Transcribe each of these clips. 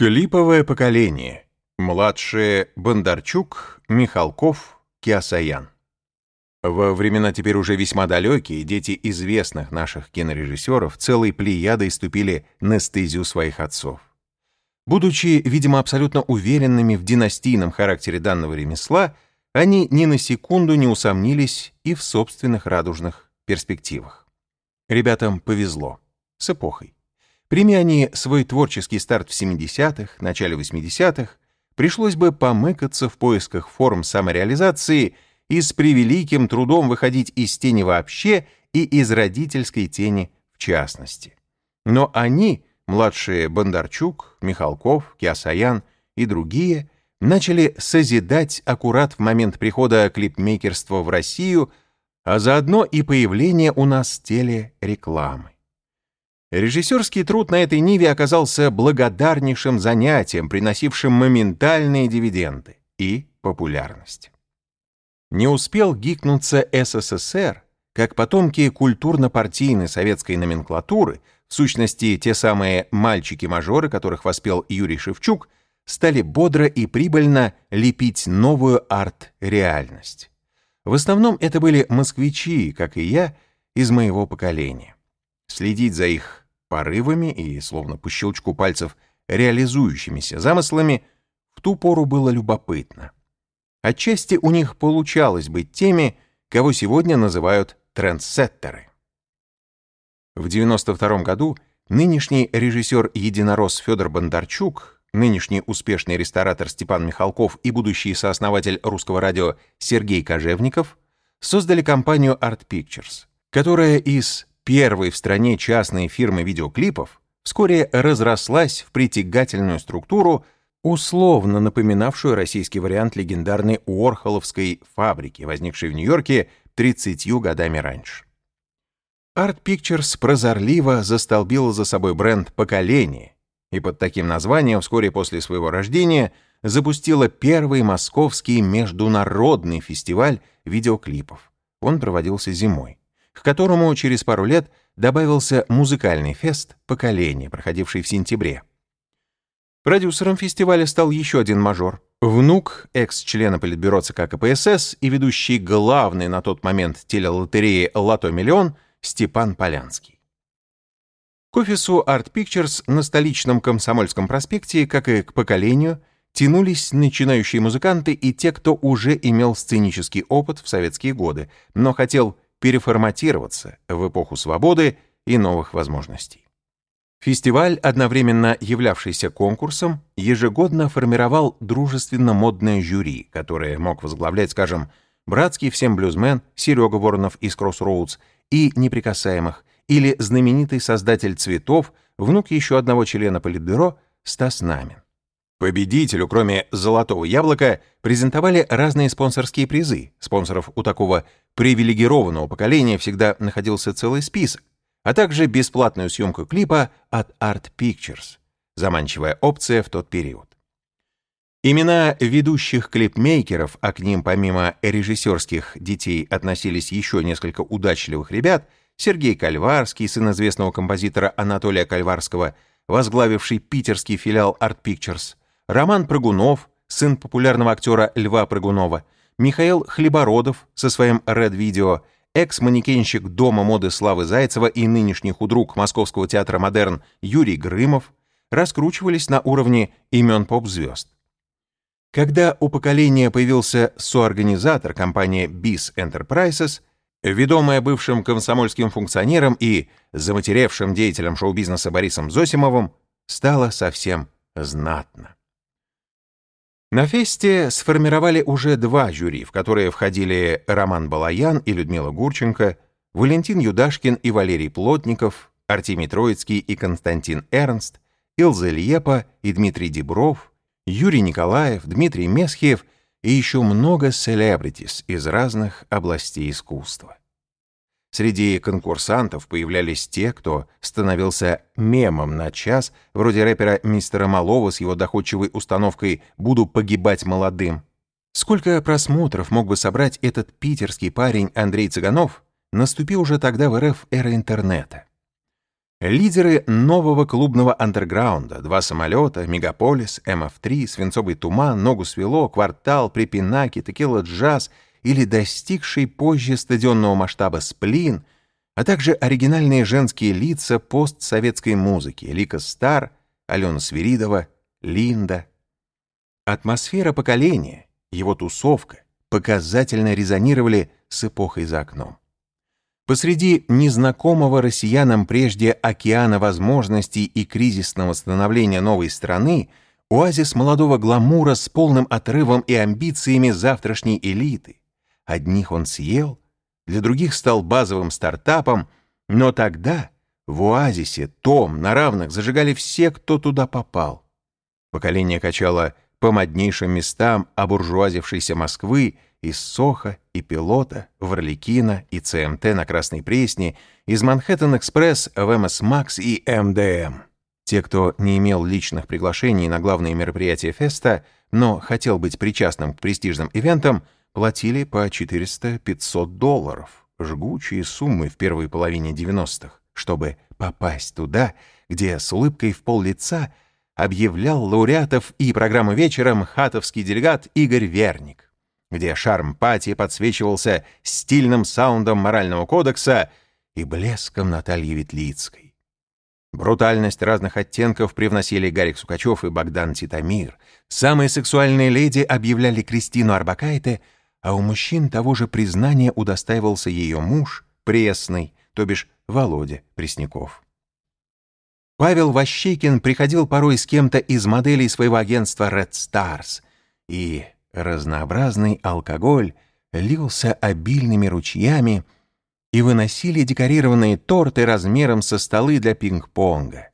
Клиповое поколение. Младшие Бондарчук, Михалков, Киасаян. Во времена теперь уже весьма далекие, дети известных наших кинорежиссеров целой плеядой ступили на стезю своих отцов. Будучи, видимо, абсолютно уверенными в династийном характере данного ремесла, они ни на секунду не усомнились и в собственных радужных перспективах. Ребятам повезло. С эпохой. Прими они свой творческий старт в 70-х, начале 80-х, пришлось бы помыкаться в поисках форм самореализации и с превеликим трудом выходить из тени вообще и из родительской тени в частности. Но они, младшие Бондарчук, Михалков, Киасаян и другие, начали созидать аккурат в момент прихода клипмейкерства в Россию, а заодно и появления у нас телерекламы. Режиссерский труд на этой ниве оказался благодарнейшим занятием, приносившим моментальные дивиденды и популярность. Не успел гикнуться СССР, как потомки культурно-партийной советской номенклатуры, в сущности, те самые мальчики-мажоры, которых воспел Юрий Шевчук, стали бодро и прибыльно лепить новую арт-реальность. В основном это были москвичи, как и я, из моего поколения. Следить за их порывами и, словно по щелчку пальцев, реализующимися замыслами, в ту пору было любопытно. Отчасти у них получалось быть теми, кого сегодня называют трендсеттеры. В 92 году нынешний режиссер-единорос Федор Бондарчук, нынешний успешный ресторатор Степан Михалков и будущий сооснователь русского радио Сергей Кожевников создали компанию Art Pictures, которая из первой в стране частной фирмы видеоклипов, вскоре разрослась в притягательную структуру, условно напоминавшую российский вариант легендарной Уорхоловской фабрики, возникшей в Нью-Йорке 30 годами раньше. Art Pictures прозорливо застолбила за собой бренд «Поколение» и под таким названием вскоре после своего рождения запустила первый московский международный фестиваль видеоклипов. Он проводился зимой к которому через пару лет добавился музыкальный фест «Поколение», проходивший в сентябре. Продюсером фестиваля стал еще один мажор, внук экс-члена Политбюро ЦК КПСС и ведущий главный на тот момент телелотереи «Лото Миллион» Степан Полянский. К офису Art Pictures на столичном Комсомольском проспекте, как и к поколению, тянулись начинающие музыканты и те, кто уже имел сценический опыт в советские годы, но хотел переформатироваться в эпоху свободы и новых возможностей. Фестиваль, одновременно являвшийся конкурсом, ежегодно формировал дружественно-модное жюри, которое мог возглавлять, скажем, братский всем блюзмен Серега Воронов из Кроссроудс и Неприкасаемых, или знаменитый создатель цветов, внук еще одного члена Политбюро Стас Намин. Победителю, кроме «Золотого яблока», презентовали разные спонсорские призы. Спонсоров у такого привилегированного поколения всегда находился целый список, а также бесплатную съемку клипа от Art Pictures, заманчивая опция в тот период. Имена ведущих клипмейкеров, а к ним помимо режиссерских детей относились еще несколько удачливых ребят, Сергей Кальварский, сын известного композитора Анатолия Кальварского, возглавивший питерский филиал Art Pictures, Роман Прыгунов, сын популярного актера Льва Прыгунова, Михаил Хлебородов со своим Red Video, экс-манекенщик Дома моды Славы Зайцева и нынешний худрук Московского театра «Модерн» Юрий Грымов раскручивались на уровне имен поп-звезд. Когда у поколения появился соорганизатор компания BIS Enterprises, ведомая бывшим комсомольским функционером и заматеревшим деятелем шоу-бизнеса Борисом Зосимовым, стало совсем знатно. На фесте сформировали уже два жюри, в которые входили Роман Балаян и Людмила Гурченко, Валентин Юдашкин и Валерий Плотников, Артемий Троицкий и Константин Эрнст, Илза Льепа и Дмитрий Дебров, Юрий Николаев, Дмитрий Месхиев и еще много селебритис из разных областей искусства. Среди конкурсантов появлялись те, кто становился мемом на час, вроде рэпера мистера Малова с его доходчивой установкой «Буду погибать молодым». Сколько просмотров мог бы собрать этот питерский парень Андрей Цыганов, наступи уже тогда в РФ эра интернета. Лидеры нового клубного андерграунда, два самолета, Мегаполис, МФ-3, Свинцовый туман, Ногу свело, Квартал, Припинаки, Текила Джаз или достигший позже стадионного масштаба Сплин, а также оригинальные женские лица постсоветской музыки Лика Стар, Алена Свиридова, Линда. Атмосфера поколения, его тусовка показательно резонировали с эпохой за окном. Посреди незнакомого россиянам прежде океана возможностей и кризисного становления новой страны оазис молодого гламура с полным отрывом и амбициями завтрашней элиты. Одних он съел, для других стал базовым стартапом, но тогда в оазисе том на равных зажигали все, кто туда попал. Поколение качало по моднейшим местам обуржуазившейся Москвы из Сохо и Пилота, в Арлекино и ЦМТ на Красной Пресне, из Манхэттен-экспресс в МС Макс и МДМ. Те, кто не имел личных приглашений на главные мероприятия феста, но хотел быть причастным к престижным ивентам, платили по 400-500 долларов, жгучие суммы в первой половине 90-х, чтобы попасть туда, где с улыбкой в пол лица объявлял лауреатов и программу вечером хатовский делегат Игорь Верник где шарм пати подсвечивался стильным саундом морального кодекса и блеском Натальи Ветлицкой. Брутальность разных оттенков привносили Гарик Сукачев и Богдан Титамир. Самые сексуальные леди объявляли Кристину Арбакайте, а у мужчин того же признания удостаивался ее муж, пресный, то бишь Володя Пресняков. Павел Ващекин приходил порой с кем-то из моделей своего агентства Red Stars и Разнообразный алкоголь лился обильными ручьями и выносили декорированные торты размером со столы для пинг-понга.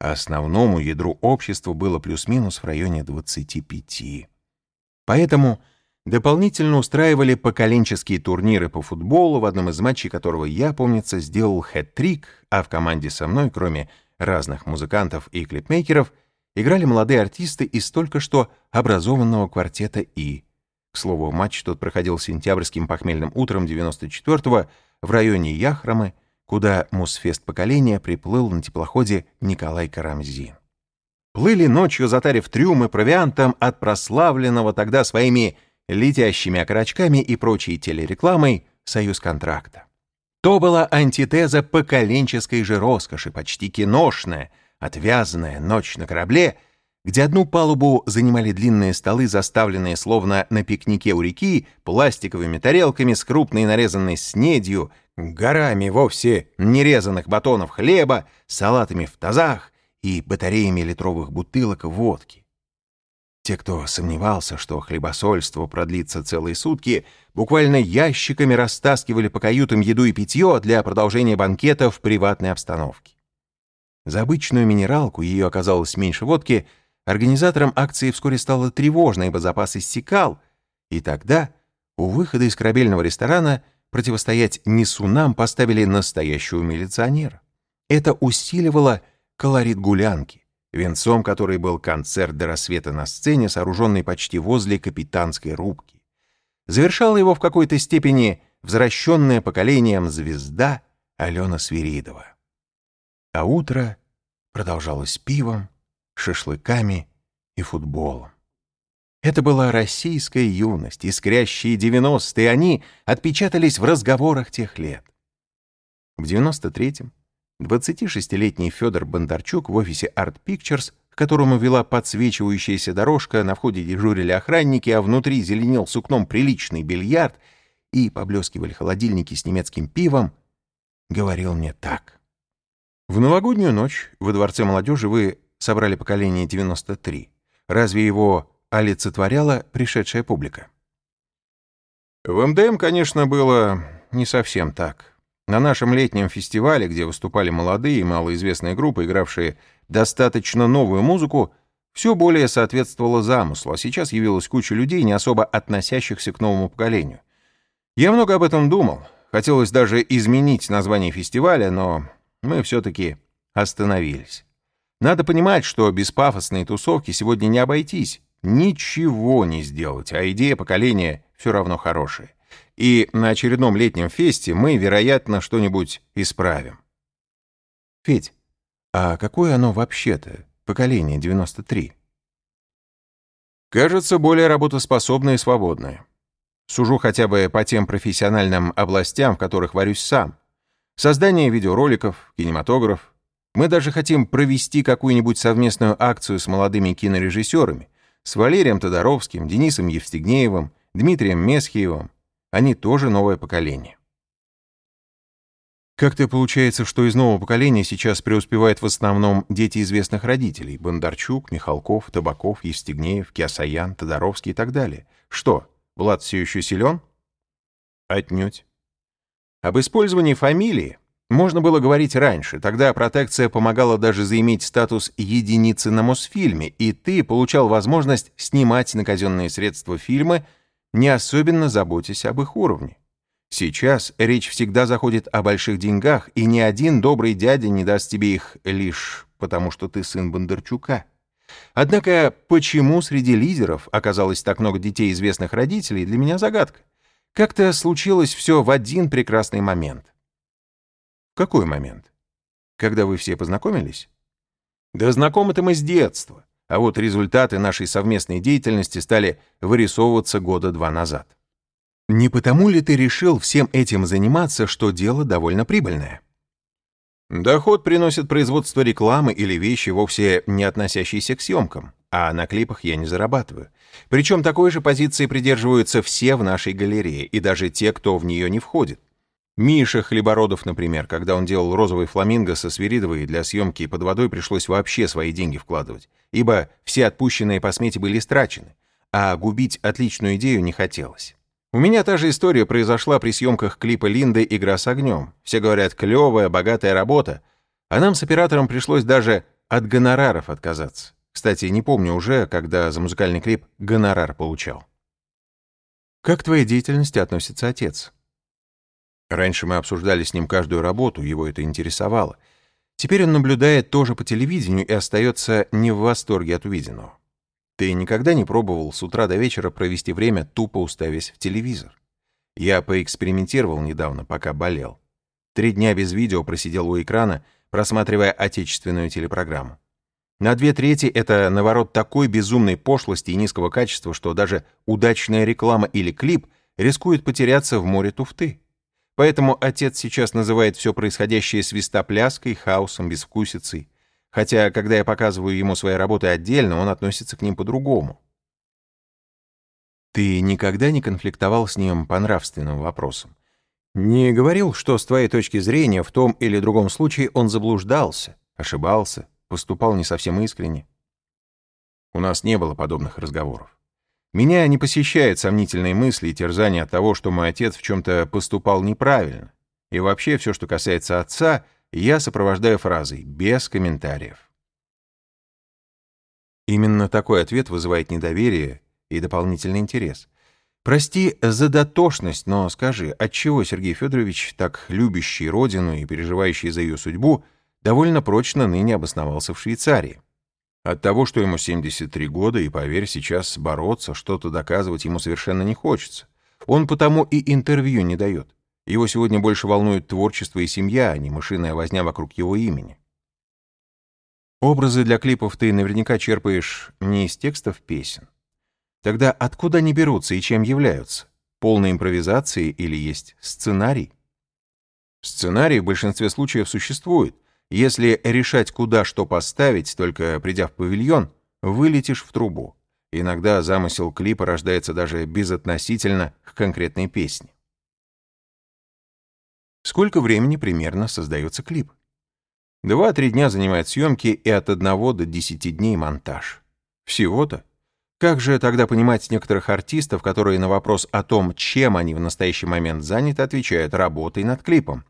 Основному ядру общества было плюс-минус в районе 25. Поэтому дополнительно устраивали поколенческие турниры по футболу, в одном из матчей которого я, помнится, сделал хэт-трик, а в команде со мной, кроме разных музыкантов и клипмейкеров, играли молодые артисты из только что образованного квартета «И». К слову, матч тот проходил сентябрьским похмельным утром 94-го в районе Яхрамы, куда Мусфест поколения приплыл на теплоходе Николай Карамзин. Плыли ночью, затарив трюмы провиантом от прославленного тогда своими летящими окорочками и прочей телерекламой «Союз контракта». То была антитеза поколенческой же роскоши, почти киношная, отвязная ночь на корабле, где одну палубу занимали длинные столы, заставленные словно на пикнике у реки, пластиковыми тарелками с крупной нарезанной снедью, горами вовсе нерезанных батонов хлеба, салатами в тазах и батареями литровых бутылок водки. Те, кто сомневался, что хлебосольство продлится целые сутки, буквально ящиками растаскивали по каютам еду и питье для продолжения банкета в приватной обстановке. За обычную минералку, ее оказалось меньше водки, организаторам акции вскоре стало тревожно, ибо запас иссякал, и тогда у выхода из корабельного ресторана противостоять несунам поставили настоящего милиционера. Это усиливало колорит гулянки, венцом которой был концерт до рассвета на сцене, сооруженный почти возле капитанской рубки. Завершала его в какой-то степени возвращенное поколением звезда Алена Свиридова. А утро продолжалось пивом, шашлыками и футболом. Это была российская юность, искрящие девяностые, они отпечатались в разговорах тех лет. В 93-м 26-летний Федор Бондарчук в офисе Art Pictures, к которому вела подсвечивающаяся дорожка, на входе дежурили охранники, а внутри зеленел сукном приличный бильярд и поблескивали холодильники с немецким пивом, говорил мне так. В новогоднюю ночь во Дворце молодежи вы собрали поколение 93. Разве его олицетворяла пришедшая публика? В МДМ, конечно, было не совсем так. На нашем летнем фестивале, где выступали молодые и малоизвестные группы, игравшие достаточно новую музыку, все более соответствовало замыслу, а сейчас явилась куча людей, не особо относящихся к новому поколению. Я много об этом думал. Хотелось даже изменить название фестиваля, но мы все-таки остановились. Надо понимать, что без пафосной тусовки сегодня не обойтись, ничего не сделать, а идея поколения все равно хорошая. И на очередном летнем фесте мы, вероятно, что-нибудь исправим. Федь, А какое оно вообще-то, поколение 93? Кажется, более работоспособное и свободное. Сужу хотя бы по тем профессиональным областям, в которых варюсь сам. Создание видеороликов, кинематограф. Мы даже хотим провести какую-нибудь совместную акцию с молодыми кинорежиссерами, с Валерием Тодоровским, Денисом Евстигнеевым, Дмитрием Месхиевым. Они тоже новое поколение. Как-то получается, что из нового поколения сейчас преуспевают в основном дети известных родителей. Бондарчук, Михалков, Табаков, Евстигнеев, Киасаян, Тодоровский и так далее. Что, Влад все еще силен? Отнюдь. Об использовании фамилии можно было говорить раньше. Тогда протекция помогала даже заиметь статус единицы на Мосфильме, и ты получал возможность снимать на казенные средства фильмы, не особенно заботясь об их уровне. Сейчас речь всегда заходит о больших деньгах, и ни один добрый дядя не даст тебе их лишь потому, что ты сын Бондарчука. Однако, почему среди лидеров оказалось так много детей известных родителей, для меня загадка. Как-то случилось все в один прекрасный момент. Какой момент? Когда вы все познакомились? Да знакомы-то мы с детства, а вот результаты нашей совместной деятельности стали вырисовываться года два назад. Не потому ли ты решил всем этим заниматься, что дело довольно прибыльное? Доход приносит производство рекламы или вещи, вовсе не относящиеся к съемкам, а на клипах я не зарабатываю. Причем такой же позиции придерживаются все в нашей галерее, и даже те, кто в нее не входит. Миша Хлебородов, например, когда он делал розовый фламинго со Свиридовой, для съемки под водой пришлось вообще свои деньги вкладывать, ибо все отпущенные по смете были истрачены, а губить отличную идею не хотелось. У меня та же история произошла при съемках клипа Линды «Игра с огнем». Все говорят, клевая, богатая работа. А нам с оператором пришлось даже от гонораров отказаться. Кстати, не помню уже, когда за музыкальный клип гонорар получал. Как к твоей деятельности относится отец? Раньше мы обсуждали с ним каждую работу, его это интересовало. Теперь он наблюдает тоже по телевидению и остается не в восторге от увиденного. Ты никогда не пробовал с утра до вечера провести время, тупо уставясь в телевизор? Я поэкспериментировал недавно, пока болел. Три дня без видео просидел у экрана, просматривая отечественную телепрограмму. На две трети это наворот такой безумной пошлости и низкого качества, что даже удачная реклама или клип рискует потеряться в море туфты. Поэтому отец сейчас называет все происходящее свистопляской, хаосом, безвкусицей. Хотя, когда я показываю ему свои работы отдельно, он относится к ним по-другому. Ты никогда не конфликтовал с ним по нравственным вопросам? Не говорил, что с твоей точки зрения в том или другом случае он заблуждался, ошибался, поступал не совсем искренне? У нас не было подобных разговоров. Меня не посещают сомнительные мысли и терзания от того, что мой отец в чем-то поступал неправильно. И вообще все, что касается отца — я сопровождаю фразой «без комментариев». Именно такой ответ вызывает недоверие и дополнительный интерес. Прости за дотошность, но скажи, отчего Сергей Федорович, так любящий родину и переживающий за ее судьбу, довольно прочно ныне обосновался в Швейцарии? От того, что ему 73 года, и, поверь, сейчас бороться, что-то доказывать ему совершенно не хочется. Он потому и интервью не дает. Его сегодня больше волнует творчество и семья, а не мышиная возня вокруг его имени. Образы для клипов ты наверняка черпаешь не из текстов песен. Тогда откуда они берутся и чем являются? Полной импровизации или есть сценарий? Сценарий в большинстве случаев существует. Если решать, куда что поставить, только придя в павильон, вылетишь в трубу. Иногда замысел клипа рождается даже безотносительно к конкретной песне. Сколько времени примерно создается клип? Два-три дня занимает съемки и от одного до десяти дней монтаж. Всего-то? Как же тогда понимать некоторых артистов, которые на вопрос о том, чем они в настоящий момент заняты, отвечают работой над клипом?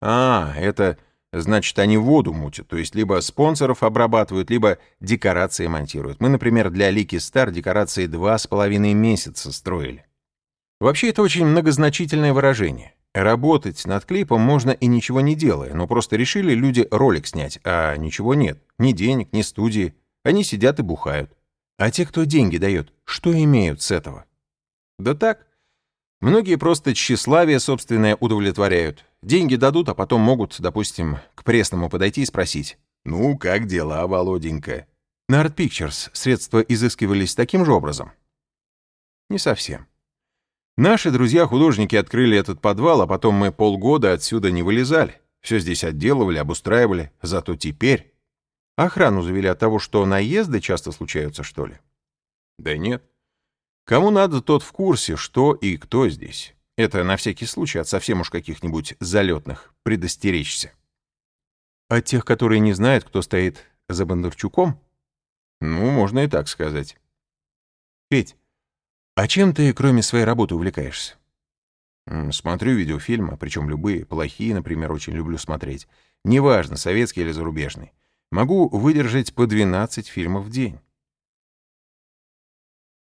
А, это значит, они воду мутят, то есть либо спонсоров обрабатывают, либо декорации монтируют. Мы, например, для Лики Стар декорации два с половиной месяца строили. Вообще, это очень многозначительное выражение. Работать над клипом можно и ничего не делая, но просто решили люди ролик снять, а ничего нет. Ни денег, ни студии. Они сидят и бухают. А те, кто деньги дает, что имеют с этого? Да так. Многие просто тщеславие собственное удовлетворяют. Деньги дадут, а потом могут, допустим, к пресному подойти и спросить. Ну, как дела, Володенька? На Art Pictures средства изыскивались таким же образом? Не совсем. Наши друзья-художники открыли этот подвал, а потом мы полгода отсюда не вылезали. Все здесь отделывали, обустраивали. Зато теперь... Охрану завели от того, что наезды часто случаются, что ли? Да нет. Кому надо, тот в курсе, что и кто здесь. Это на всякий случай от совсем уж каких-нибудь залетных предостеречься. От тех, которые не знают, кто стоит за Бондарчуком? Ну, можно и так сказать. Петь, а чем ты, кроме своей работы, увлекаешься? Смотрю видеофильмы, причем любые, плохие, например, очень люблю смотреть. Неважно, советский или зарубежный. Могу выдержать по 12 фильмов в день.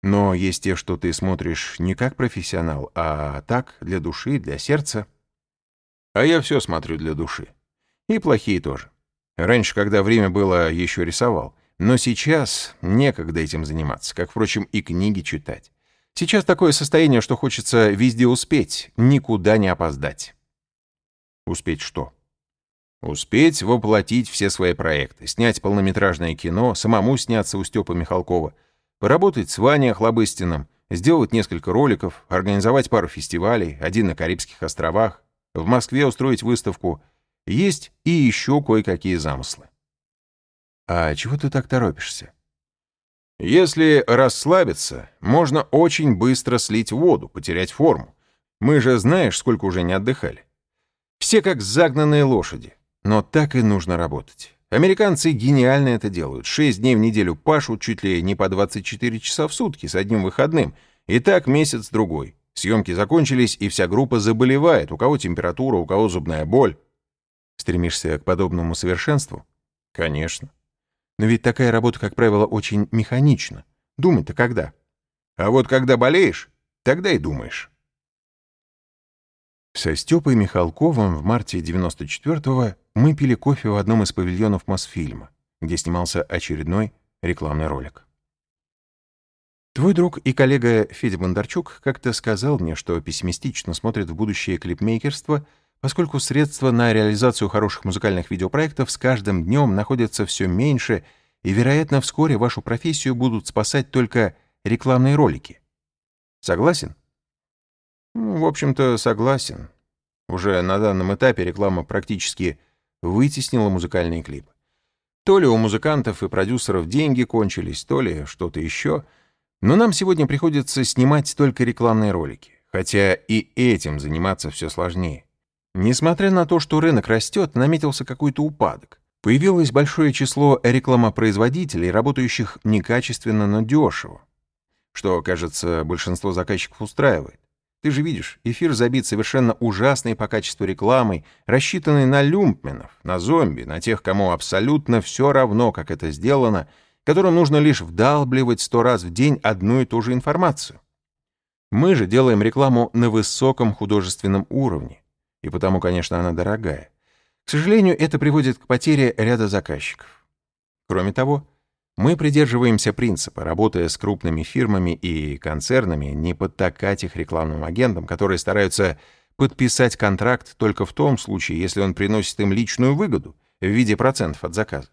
Но есть те, что ты смотришь не как профессионал, а так, для души, для сердца. А я все смотрю для души. И плохие тоже. Раньше, когда время было, еще рисовал. Но сейчас некогда этим заниматься, как, впрочем, и книги читать. Сейчас такое состояние, что хочется везде успеть, никуда не опоздать. Успеть что? Успеть воплотить все свои проекты, снять полнометражное кино, самому сняться у Степа Михалкова, поработать с Ваней Охлобыстиным, сделать несколько роликов, организовать пару фестивалей, один на Карибских островах, в Москве устроить выставку. Есть и еще кое-какие замыслы. А чего ты так торопишься? Если расслабиться, можно очень быстро слить воду, потерять форму. Мы же знаешь, сколько уже не отдыхали. Все как загнанные лошади. Но так и нужно работать. Американцы гениально это делают. Шесть дней в неделю пашут чуть ли не по 24 часа в сутки с одним выходным. И так месяц-другой. Съемки закончились, и вся группа заболевает. У кого температура, у кого зубная боль. Стремишься к подобному совершенству? Конечно. Но ведь такая работа, как правило, очень механична. Думать-то когда? А вот когда болеешь, тогда и думаешь. Со Степой Михалковым в марте 94-го мы пили кофе в одном из павильонов Мосфильма, где снимался очередной рекламный ролик. Твой друг и коллега Федя Бондарчук как-то сказал мне, что пессимистично смотрит в будущее клипмейкерство — поскольку средства на реализацию хороших музыкальных видеопроектов с каждым днем находятся все меньше, и, вероятно, вскоре вашу профессию будут спасать только рекламные ролики. Согласен? Ну, в общем-то, согласен. Уже на данном этапе реклама практически вытеснила музыкальные клипы. То ли у музыкантов и продюсеров деньги кончились, то ли что-то еще. Но нам сегодня приходится снимать только рекламные ролики. Хотя и этим заниматься все сложнее. Несмотря на то, что рынок растет, наметился какой-то упадок. Появилось большое число рекламопроизводителей, работающих некачественно, но дешево. Что, кажется, большинство заказчиков устраивает. Ты же видишь, эфир забит совершенно ужасной по качеству рекламой, рассчитанной на люмпменов, на зомби, на тех, кому абсолютно все равно, как это сделано, которым нужно лишь вдалбливать сто раз в день одну и ту же информацию. Мы же делаем рекламу на высоком художественном уровне и потому, конечно, она дорогая. К сожалению, это приводит к потере ряда заказчиков. Кроме того, мы придерживаемся принципа, работая с крупными фирмами и концернами, не подтакать их рекламным агентам, которые стараются подписать контракт только в том случае, если он приносит им личную выгоду в виде процентов от заказа.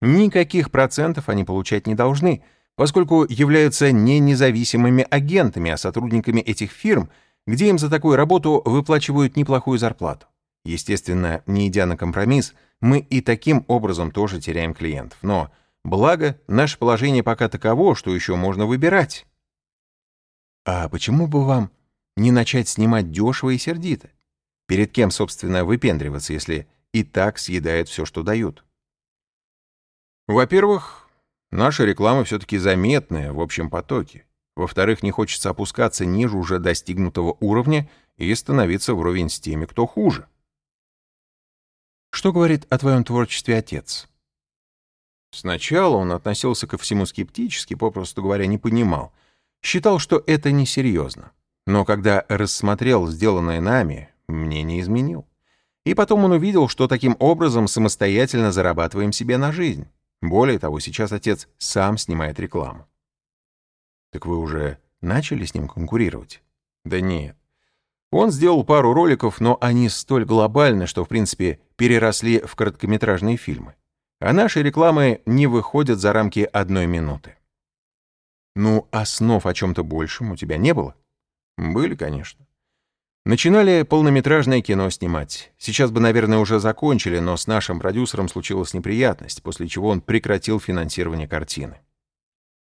Никаких процентов они получать не должны, поскольку являются не независимыми агентами, а сотрудниками этих фирм, где им за такую работу выплачивают неплохую зарплату. Естественно, не идя на компромисс, мы и таким образом тоже теряем клиентов. Но, благо, наше положение пока таково, что еще можно выбирать. А почему бы вам не начать снимать дешево и сердито? Перед кем, собственно, выпендриваться, если и так съедает все, что дают? Во-первых, наша реклама все-таки заметная в общем потоке. Во-вторых, не хочется опускаться ниже уже достигнутого уровня и становиться вровень с теми, кто хуже. Что говорит о твоем творчестве отец? Сначала он относился ко всему скептически, попросту говоря, не понимал. Считал, что это несерьезно. Но когда рассмотрел сделанное нами, мнение изменил. И потом он увидел, что таким образом самостоятельно зарабатываем себе на жизнь. Более того, сейчас отец сам снимает рекламу. Так вы уже начали с ним конкурировать? Да нет. Он сделал пару роликов, но они столь глобальны, что, в принципе, переросли в короткометражные фильмы. А наши рекламы не выходят за рамки одной минуты. Ну, а снов о чем-то большем у тебя не было? Были, конечно. Начинали полнометражное кино снимать. Сейчас бы, наверное, уже закончили, но с нашим продюсером случилась неприятность, после чего он прекратил финансирование картины.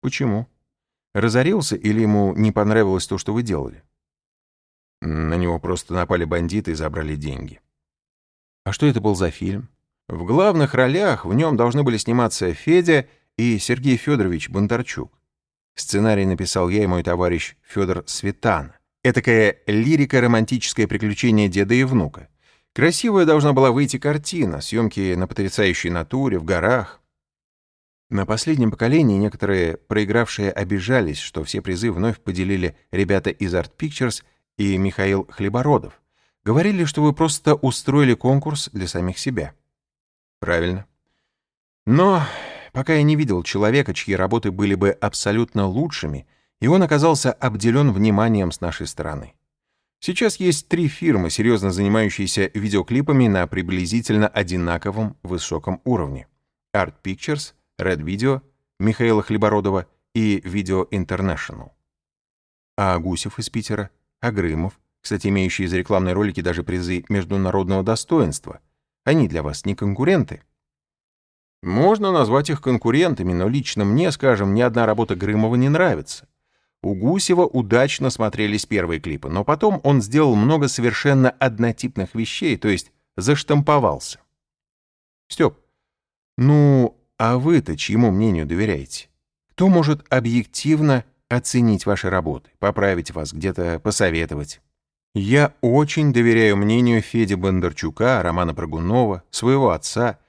Почему? Разорился или ему не понравилось то, что вы делали? На него просто напали бандиты и забрали деньги. А что это был за фильм? В главных ролях в нем должны были сниматься Федя и Сергей Федорович Бондарчук. Сценарий написал я и мой товарищ Федор Светан. Этакое лирико-романтическое приключение деда и внука. Красивая должна была выйти картина, съемки на потрясающей натуре, в горах. На последнем поколении некоторые проигравшие обижались, что все призы вновь поделили ребята из Art Pictures и Михаил Хлебородов. Говорили, что вы просто устроили конкурс для самих себя. Правильно. Но пока я не видел человека, чьи работы были бы абсолютно лучшими, и он оказался обделен вниманием с нашей стороны. Сейчас есть три фирмы, серьезно занимающиеся видеоклипами на приблизительно одинаковом высоком уровне. Art Pictures, Red Video, Михаила Хлебородова и Video International. А Гусев из Питера, а Грымов, кстати, имеющие за рекламные ролики даже призы международного достоинства, они для вас не конкуренты? Можно назвать их конкурентами, но лично мне, скажем, ни одна работа Грымова не нравится. У Гусева удачно смотрелись первые клипы, но потом он сделал много совершенно однотипных вещей, то есть заштамповался. Степ, ну, а вы-то чьему мнению доверяете? Кто может объективно оценить ваши работы, поправить вас, где-то посоветовать? Я очень доверяю мнению Феди Бондарчука, Романа Прогунова, своего отца,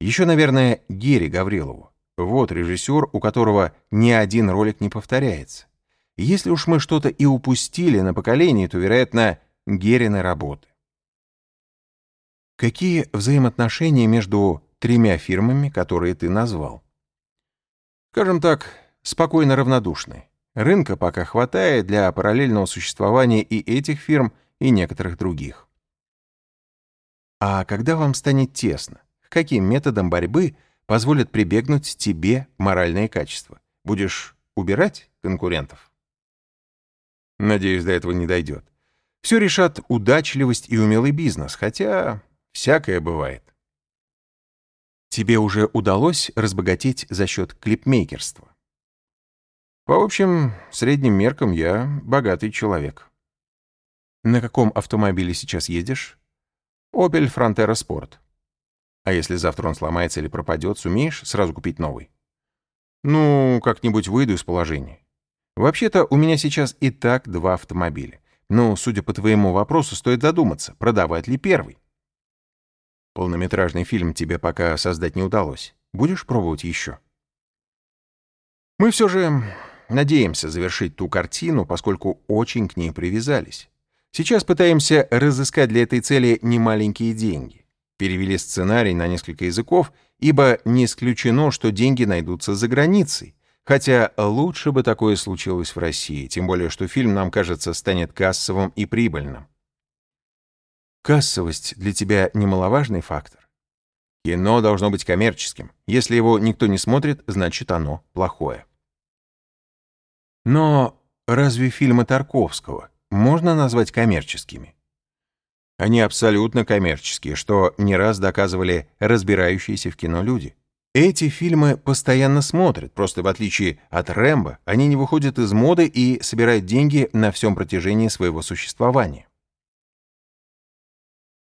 еще, наверное, Гере Гаврилову. Вот режиссер, у которого ни один ролик не повторяется. Если уж мы что-то и упустили на поколении, то, вероятно, Герины работы. Какие взаимоотношения между тремя фирмами, которые ты назвал? Скажем так, спокойно равнодушные. Рынка пока хватает для параллельного существования и этих фирм, и некоторых других. А когда вам станет тесно, к каким методам борьбы позволят прибегнуть тебе моральные качества? Будешь убирать конкурентов? Надеюсь, до этого не дойдет. Все решат удачливость и умелый бизнес, хотя всякое бывает. Тебе уже удалось разбогатеть за счет клипмейкерства? По общим средним меркам я богатый человек. На каком автомобиле сейчас едешь? Opel Frontera Sport. А если завтра он сломается или пропадет, сумеешь сразу купить новый? Ну, как-нибудь выйду из положения. Вообще-то у меня сейчас и так два автомобиля. Но, судя по твоему вопросу, стоит задуматься, продавать ли первый. Полнометражный фильм тебе пока создать не удалось. Будешь пробовать еще? Мы все же Надеемся завершить ту картину, поскольку очень к ней привязались. Сейчас пытаемся разыскать для этой цели немаленькие деньги. Перевели сценарий на несколько языков, ибо не исключено, что деньги найдутся за границей. Хотя лучше бы такое случилось в России, тем более что фильм, нам кажется, станет кассовым и прибыльным. Кассовость для тебя немаловажный фактор. Кино должно быть коммерческим. Если его никто не смотрит, значит оно плохое. Но разве фильмы Тарковского можно назвать коммерческими? Они абсолютно коммерческие, что не раз доказывали разбирающиеся в кино люди. Эти фильмы постоянно смотрят, просто в отличие от Рэмбо, они не выходят из моды и собирают деньги на всем протяжении своего существования.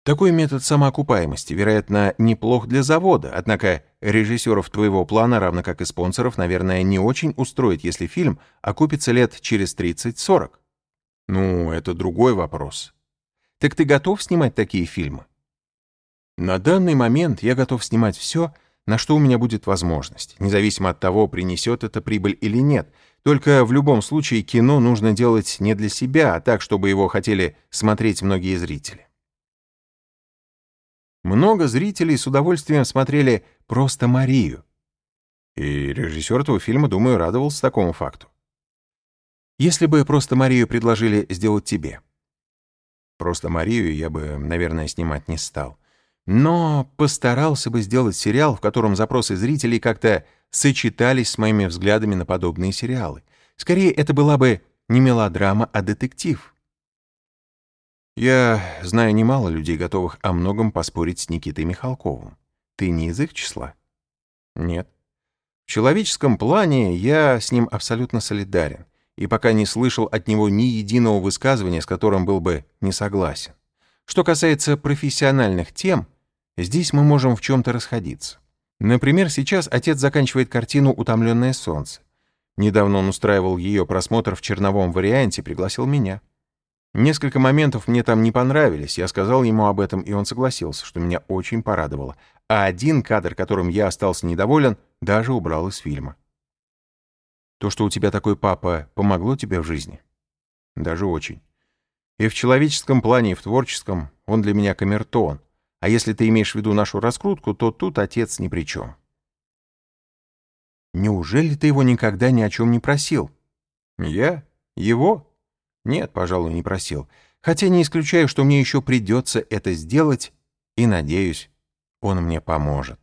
Такой метод самоокупаемости, вероятно, неплох для завода, однако режиссеров твоего плана, равно как и спонсоров, наверное, не очень устроит, если фильм окупится лет через 30-40. Ну, это другой вопрос. Так ты готов снимать такие фильмы? На данный момент я готов снимать все, на что у меня будет возможность, независимо от того, принесет это прибыль или нет. Только в любом случае кино нужно делать не для себя, а так, чтобы его хотели смотреть многие зрители. Много зрителей с удовольствием смотрели «Просто Марию». И режиссер этого фильма, думаю, радовался такому факту. Если бы «Просто Марию» предложили сделать тебе. «Просто Марию» я бы, наверное, снимать не стал. но постарался бы сделать сериал, в котором запросы зрителей как-то сочетались с моими взглядами на подобные сериалы. Скорее, это была бы не мелодрама, а детектив. Я знаю немало людей, готовых о многом поспорить с Никитой Михалковым. Ты не из их числа? Нет. В человеческом плане я с ним абсолютно солидарен, и пока не слышал от него ни единого высказывания, с которым был бы не согласен. Что касается профессиональных тем, здесь мы можем в чем-то расходиться. Например, сейчас отец заканчивает картину «Утомленное солнце». Недавно он устраивал ее просмотр в черновом варианте, пригласил меня. Несколько моментов мне там не понравились, я сказал ему об этом, и он согласился, что меня очень порадовало. А один кадр, которым я остался недоволен, даже убрал из фильма. То, что у тебя такой папа, помогло тебе в жизни? Даже очень. И в человеческом плане, и в творческом он для меня камертон. А если ты имеешь в виду нашу раскрутку, то тут отец ни при чем. Неужели ты его никогда ни о чем не просил? Я? Его? Нет, пожалуй, не просил. Хотя не исключаю, что мне еще придется это сделать, и, надеюсь, он мне поможет.